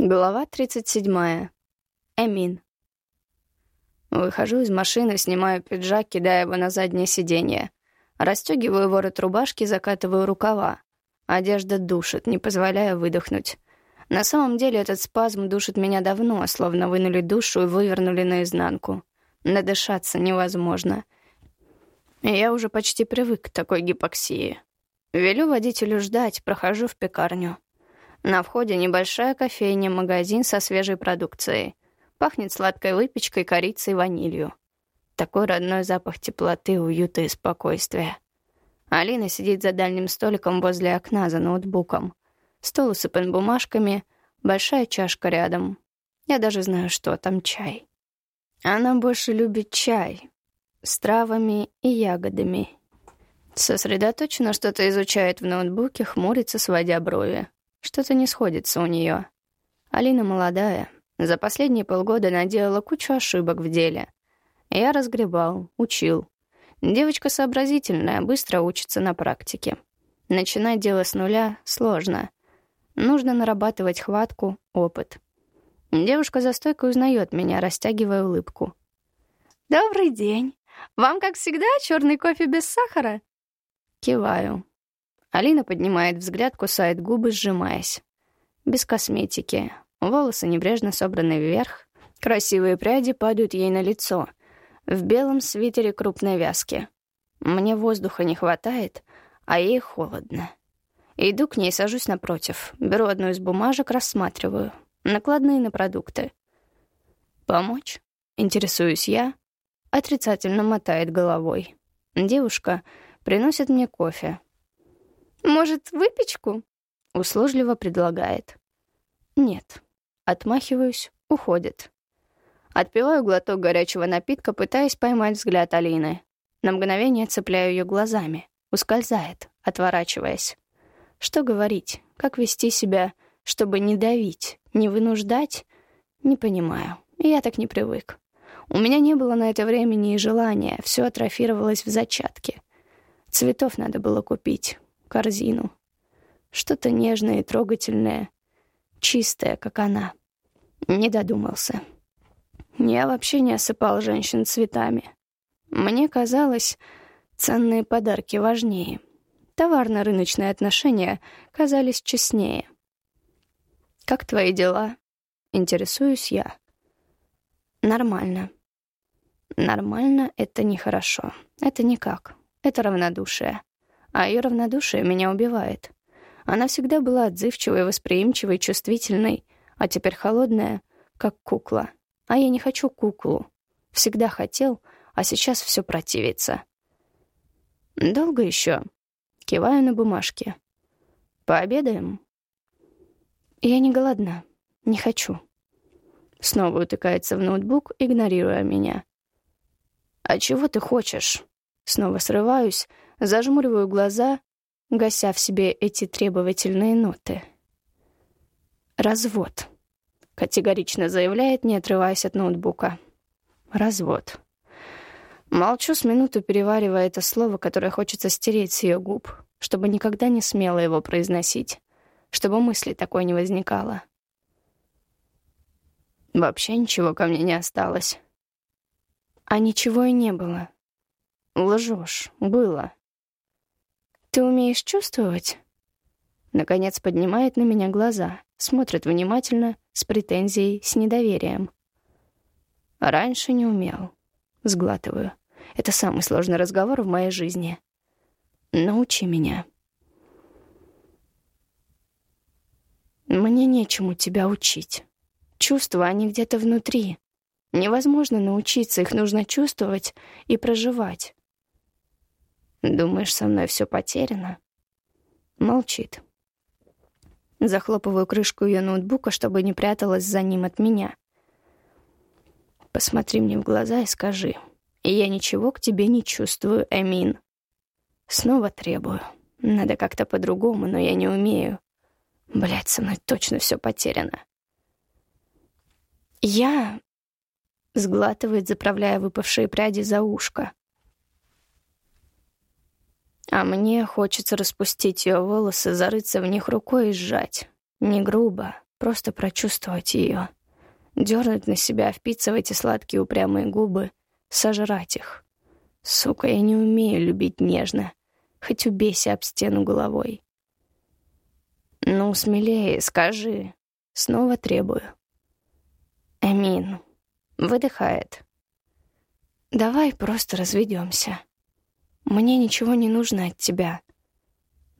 Глава 37. Эмин. Выхожу из машины, снимаю пиджак, кидаю его на заднее сиденье. Расстегиваю ворот рубашки, закатываю рукава. Одежда душит, не позволяя выдохнуть. На самом деле этот спазм душит меня давно, словно вынули душу и вывернули наизнанку. Надышаться невозможно. Я уже почти привык к такой гипоксии. Велю водителю ждать, прохожу в пекарню. На входе небольшая кофейня, магазин со свежей продукцией. Пахнет сладкой выпечкой, корицей, ванилью. Такой родной запах теплоты, уюта и спокойствия. Алина сидит за дальним столиком возле окна за ноутбуком. Стол усыпан бумажками, большая чашка рядом. Я даже знаю, что там чай. Она больше любит чай с травами и ягодами. Сосредоточенно что-то изучает в ноутбуке, хмурится, сводя брови. Что-то не сходится у нее. Алина молодая. За последние полгода наделала кучу ошибок в деле. Я разгребал, учил. Девочка сообразительная, быстро учится на практике. Начинать дело с нуля сложно. Нужно нарабатывать хватку, опыт. Девушка за стойкой узнает меня, растягивая улыбку. «Добрый день. Вам, как всегда, черный кофе без сахара?» Киваю. Алина поднимает взгляд, кусает губы, сжимаясь. Без косметики. Волосы небрежно собраны вверх. Красивые пряди падают ей на лицо. В белом свитере крупной вязки. Мне воздуха не хватает, а ей холодно. Иду к ней, сажусь напротив. Беру одну из бумажек, рассматриваю. Накладные на продукты. «Помочь?» — интересуюсь я. Отрицательно мотает головой. Девушка приносит мне кофе. «Может, выпечку?» — услужливо предлагает. «Нет». Отмахиваюсь, уходит. Отпиваю глоток горячего напитка, пытаясь поймать взгляд Алины. На мгновение цепляю ее глазами. Ускользает, отворачиваясь. Что говорить? Как вести себя, чтобы не давить, не вынуждать? Не понимаю. Я так не привык. У меня не было на это времени и желания. Все атрофировалось в зачатке. Цветов надо было купить корзину. Что-то нежное и трогательное, чистое, как она. Не додумался. Я вообще не осыпал женщин цветами. Мне казалось, ценные подарки важнее. Товарно-рыночные отношения казались честнее. «Как твои дела?» — интересуюсь я. «Нормально». «Нормально — это нехорошо. Это никак. Это равнодушие а ее равнодушие меня убивает. Она всегда была отзывчивой, восприимчивой, чувствительной, а теперь холодная, как кукла. А я не хочу куклу. Всегда хотел, а сейчас все противится. «Долго еще?» Киваю на бумажке. «Пообедаем?» «Я не голодна. Не хочу». Снова утыкается в ноутбук, игнорируя меня. «А чего ты хочешь?» Снова срываюсь, Зажмуриваю глаза, гася в себе эти требовательные ноты. «Развод», — категорично заявляет, не отрываясь от ноутбука. «Развод». Молчу с минуту, переваривая это слово, которое хочется стереть с ее губ, чтобы никогда не смело его произносить, чтобы мысли такой не возникало. Вообще ничего ко мне не осталось. А ничего и не было. Лжешь, было. «Ты умеешь чувствовать?» Наконец поднимает на меня глаза, смотрит внимательно, с претензией, с недоверием. «Раньше не умел». Сглатываю. Это самый сложный разговор в моей жизни. «Научи меня». «Мне нечему тебя учить. Чувства, они где-то внутри. Невозможно научиться, их нужно чувствовать и проживать. Думаешь, со мной все потеряно? Молчит. Захлопываю крышку ее ноутбука, чтобы не пряталась за ним от меня. Посмотри мне в глаза и скажи. Я ничего к тебе не чувствую, Эмин. Снова требую. Надо как-то по-другому, но я не умею. Блять, со мной точно все потеряно. Я... Сглатывает, заправляя выпавшие пряди за ушко. А мне хочется распустить ее волосы, зарыться в них рукой и сжать. Не грубо, Просто прочувствовать ее. Дернуть на себя, впиться сладкие упрямые губы, сожрать их. Сука, я не умею любить нежно. Хоть убейся об стену головой. «Ну, смелее, скажи». Снова требую. Эмин. Выдыхает. «Давай просто разведемся. Мне ничего не нужно от тебя.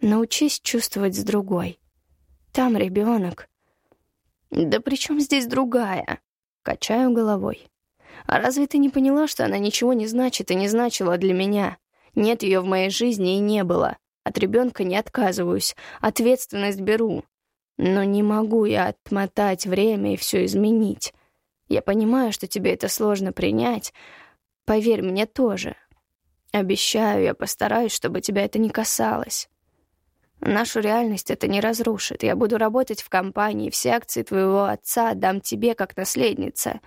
Научись чувствовать с другой. Там ребенок. Да при чем здесь другая? Качаю головой. А разве ты не поняла, что она ничего не значит и не значила для меня? Нет ее в моей жизни и не было. От ребенка не отказываюсь, ответственность беру. Но не могу я отмотать время и все изменить. Я понимаю, что тебе это сложно принять. Поверь, мне тоже. Обещаю, я постараюсь, чтобы тебя это не касалось. Нашу реальность это не разрушит. Я буду работать в компании, все акции твоего отца отдам тебе как наследница.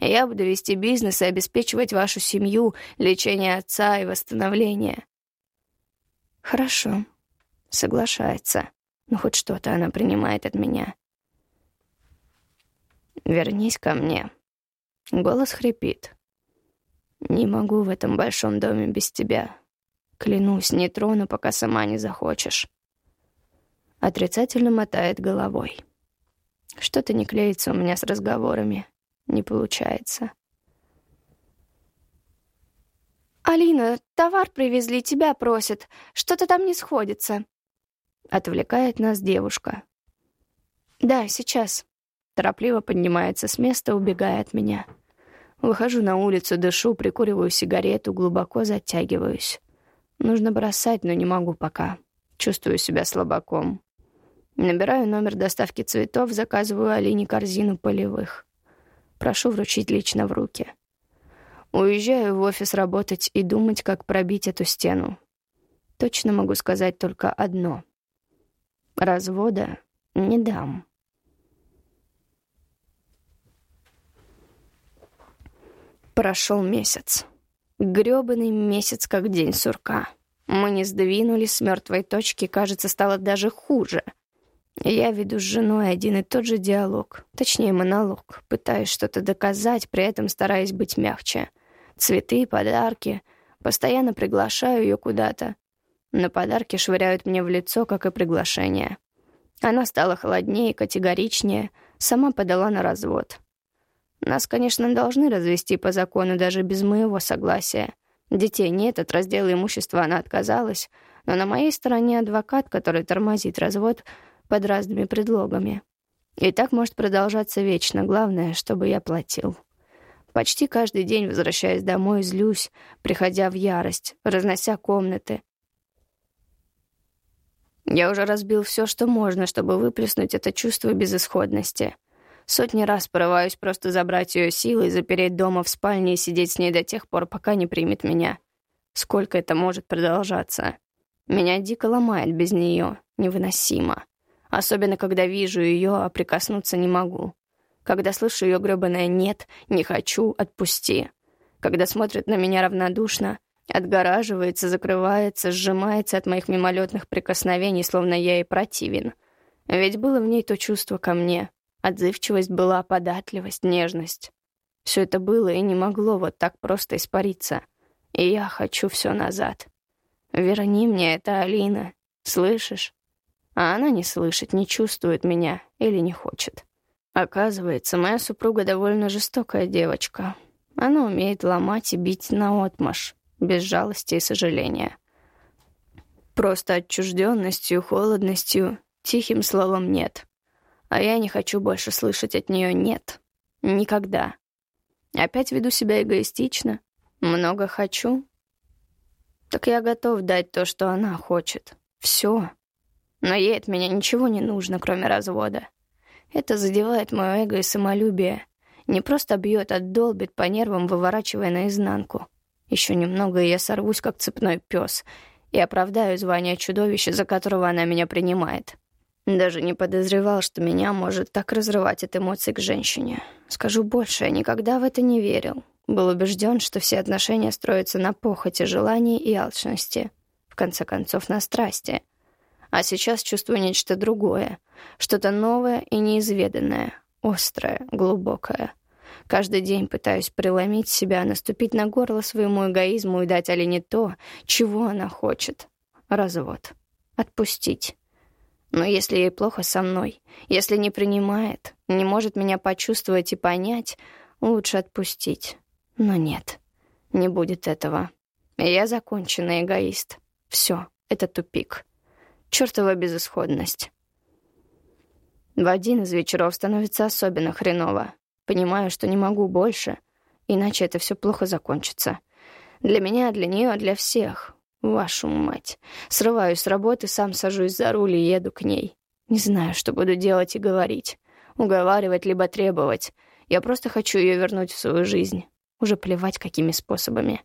Я буду вести бизнес и обеспечивать вашу семью, лечение отца и восстановление. Хорошо. Соглашается. Ну, хоть что-то она принимает от меня. Вернись ко мне. Голос хрипит. Не могу в этом большом доме без тебя. Клянусь, не трону, пока сама не захочешь. Отрицательно мотает головой. Что-то не клеится у меня с разговорами. Не получается. «Алина, товар привезли, тебя просят. Что-то там не сходится». Отвлекает нас девушка. «Да, сейчас». Торопливо поднимается с места, убегая от меня. Выхожу на улицу, дышу, прикуриваю сигарету, глубоко затягиваюсь. Нужно бросать, но не могу пока. Чувствую себя слабаком. Набираю номер доставки цветов, заказываю Алине корзину полевых. Прошу вручить лично в руки. Уезжаю в офис работать и думать, как пробить эту стену. Точно могу сказать только одно. Развода не дам. Прошел месяц. грёбаный месяц, как день сурка. Мы не сдвинулись с мертвой точки, кажется, стало даже хуже — я веду с женой один и тот же диалог, точнее монолог, пытаюсь что-то доказать, при этом стараясь быть мягче. Цветы, подарки. Постоянно приглашаю ее куда-то. Но подарки швыряют мне в лицо, как и приглашение. Она стала холоднее, категоричнее, сама подала на развод. Нас, конечно, должны развести по закону даже без моего согласия. Детей нет, от раздела имущества она отказалась, но на моей стороне адвокат, который тормозит развод — под разными предлогами. И так может продолжаться вечно. Главное, чтобы я платил. Почти каждый день, возвращаясь домой, злюсь, приходя в ярость, разнося комнаты. Я уже разбил все, что можно, чтобы выплеснуть это чувство безысходности. Сотни раз порываюсь просто забрать ее силы, запереть дома в спальне и сидеть с ней до тех пор, пока не примет меня. Сколько это может продолжаться? Меня дико ломает без нее. Невыносимо. Особенно, когда вижу ее, а прикоснуться не могу. Когда слышу ее грёбаное «нет», «не хочу», «отпусти». Когда смотрит на меня равнодушно, отгораживается, закрывается, сжимается от моих мимолетных прикосновений, словно я ей противен. Ведь было в ней то чувство ко мне. Отзывчивость была, податливость, нежность. Все это было и не могло вот так просто испариться. И я хочу все назад. Верни мне это, Алина. Слышишь? а она не слышит, не чувствует меня или не хочет. Оказывается, моя супруга довольно жестокая девочка. Она умеет ломать и бить наотмашь, без жалости и сожаления. Просто отчужденностью, холодностью, тихим словом «нет». А я не хочу больше слышать от нее «нет». Никогда. Опять веду себя эгоистично. Много хочу. Так я готов дать то, что она хочет. Все. Но ей от меня ничего не нужно, кроме развода. Это задевает мое эго и самолюбие. Не просто бьет, а долбит по нервам, выворачивая наизнанку. Еще немного, и я сорвусь, как цепной пес, и оправдаю звание чудовища, за которого она меня принимает. Даже не подозревал, что меня может так разрывать от эмоций к женщине. Скажу больше, я никогда в это не верил. Был убежден, что все отношения строятся на похоти, желании и алчности. В конце концов, на страсти — А сейчас чувствую нечто другое, что-то новое и неизведанное, острое, глубокое. Каждый день пытаюсь преломить себя, наступить на горло своему эгоизму и дать Алине то, чего она хочет. Развод. Отпустить. Но если ей плохо со мной, если не принимает, не может меня почувствовать и понять, лучше отпустить. Но нет, не будет этого. Я законченный эгоист. Все, это тупик. Чёртова безысходность. В один из вечеров становится особенно хреново. Понимаю, что не могу больше, иначе это все плохо закончится. Для меня, для нее, для всех. Вашу мать. Срываюсь с работы, сам сажусь за руль и еду к ней. Не знаю, что буду делать и говорить. Уговаривать либо требовать. Я просто хочу ее вернуть в свою жизнь. Уже плевать, какими способами.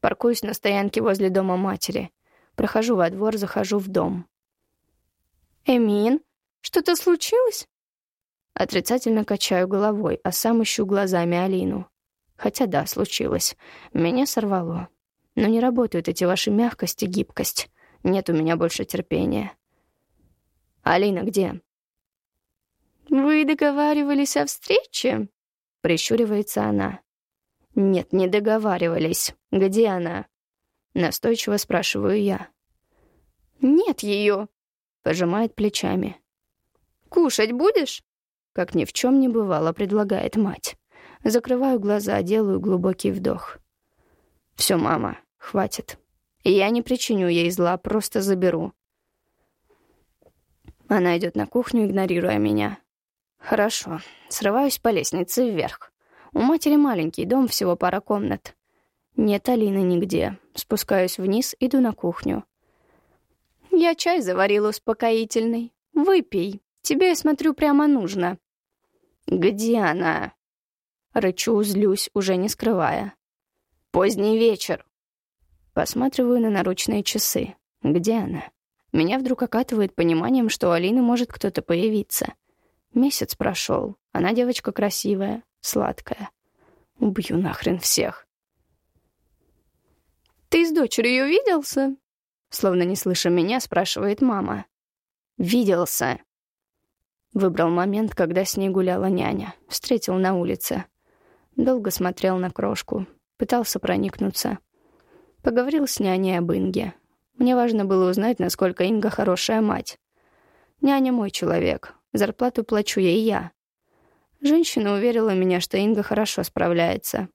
Паркуюсь на стоянке возле дома матери. Прохожу во двор, захожу в дом. «Эмин, что-то случилось?» Отрицательно качаю головой, а сам ищу глазами Алину. Хотя да, случилось. Меня сорвало. Но не работают эти ваши мягкость и гибкость. Нет у меня больше терпения. «Алина где?» «Вы договаривались о встрече?» — прищуривается она. «Нет, не договаривались. Где она?» Настойчиво спрашиваю я. «Нет ее», — пожимает плечами. «Кушать будешь?» Как ни в чем не бывало, предлагает мать. Закрываю глаза, делаю глубокий вдох. Все, мама, хватит. Я не причиню ей зла, просто заберу. Она идет на кухню, игнорируя меня. Хорошо. Срываюсь по лестнице вверх. У матери маленький дом, всего пара комнат. Нет Алины нигде. Спускаюсь вниз, иду на кухню. Я чай заварила успокоительный. Выпей. Тебе, я смотрю, прямо нужно. «Где она?» Рычу, злюсь, уже не скрывая. «Поздний вечер». Посматриваю на наручные часы. Где она? Меня вдруг окатывает пониманием, что у Алины может кто-то появиться. Месяц прошел. Она девочка красивая, сладкая. Убью нахрен всех. «Ты с дочерью виделся?» Словно не слыша меня, спрашивает мама. «Виделся», Выбрал момент, когда с ней гуляла няня. Встретил на улице. Долго смотрел на крошку. Пытался проникнуться. Поговорил с няней об Инге. Мне важно было узнать, насколько Инга хорошая мать. Няня мой человек. Зарплату плачу ей я. Женщина уверила меня, что Инга хорошо справляется.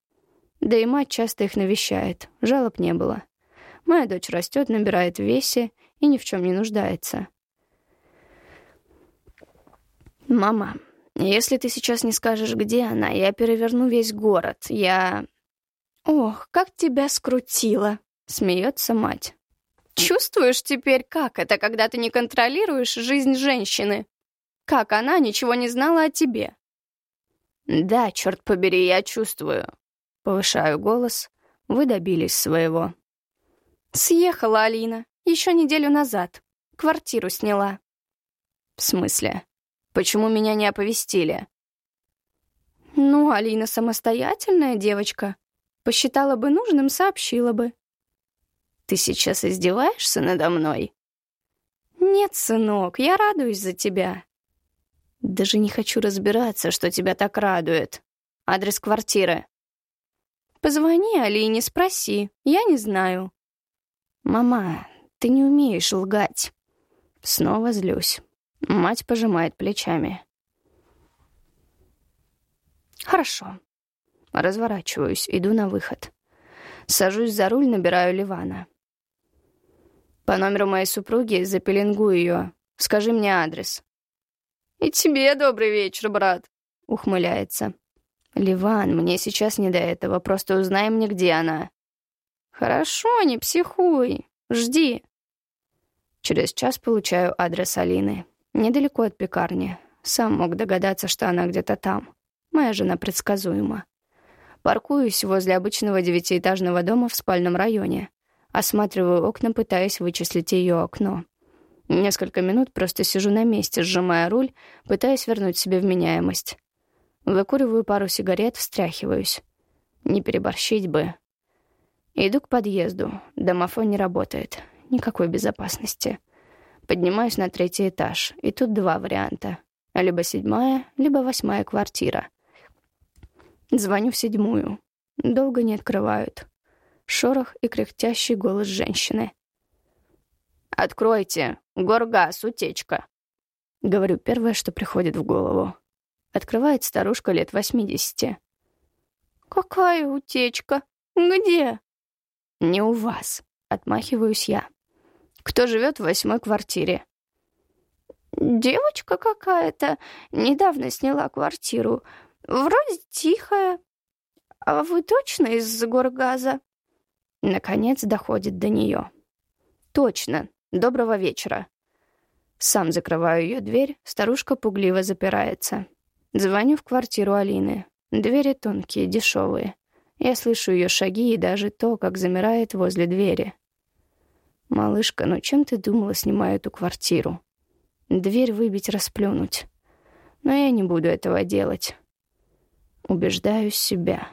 Да и мать часто их навещает. Жалоб не было. Моя дочь растет, набирает в весе и ни в чем не нуждается. «Мама, если ты сейчас не скажешь, где она, я переверну весь город. Я...» «Ох, как тебя скрутило!» — смеется мать. «Чувствуешь теперь, как это, когда ты не контролируешь жизнь женщины? Как она ничего не знала о тебе?» «Да, черт побери, я чувствую». Повышаю голос. Вы добились своего. «Съехала Алина. Еще неделю назад. Квартиру сняла». «В смысле?» Почему меня не оповестили?» «Ну, Алина самостоятельная девочка. Посчитала бы нужным, сообщила бы». «Ты сейчас издеваешься надо мной?» «Нет, сынок, я радуюсь за тебя». «Даже не хочу разбираться, что тебя так радует. Адрес квартиры». «Позвони Алине, спроси. Я не знаю». «Мама, ты не умеешь лгать». Снова злюсь. Мать пожимает плечами. «Хорошо». Разворачиваюсь, иду на выход. Сажусь за руль, набираю Ливана. «По номеру моей супруги запеленгую ее. Скажи мне адрес». «И тебе добрый вечер, брат», — ухмыляется. «Ливан, мне сейчас не до этого, просто узнай мне, где она». «Хорошо, не психуй. Жди». Через час получаю адрес Алины. Недалеко от пекарни. Сам мог догадаться, что она где-то там. Моя жена предсказуема. Паркуюсь возле обычного девятиэтажного дома в спальном районе. Осматриваю окна, пытаясь вычислить ее окно. Несколько минут просто сижу на месте, сжимая руль, пытаясь вернуть себе вменяемость. Выкуриваю пару сигарет, встряхиваюсь. Не переборщить бы. Иду к подъезду. Домофон не работает. Никакой безопасности. Поднимаюсь на третий этаж, и тут два варианта. Либо седьмая, либо восьмая квартира. Звоню в седьмую. Долго не открывают. Шорох и кряхтящий голос женщины. «Откройте! Горгаз, утечка!» Говорю первое, что приходит в голову. Открывает старушка лет восьмидесяти. «Какая утечка? Где?» «Не у вас», — отмахиваюсь я. «Кто живет в восьмой квартире?» «Девочка какая-то недавно сняла квартиру. Вроде тихая. А вы точно из Горгаза?» Наконец доходит до нее. «Точно. Доброго вечера». Сам закрываю ее дверь, старушка пугливо запирается. Звоню в квартиру Алины. Двери тонкие, дешевые. Я слышу ее шаги и даже то, как замирает возле двери. «Малышка, ну чем ты думала, снимаю эту квартиру?» Дверь выбить, расплюнуть. Но я не буду этого делать. Убеждаю себя.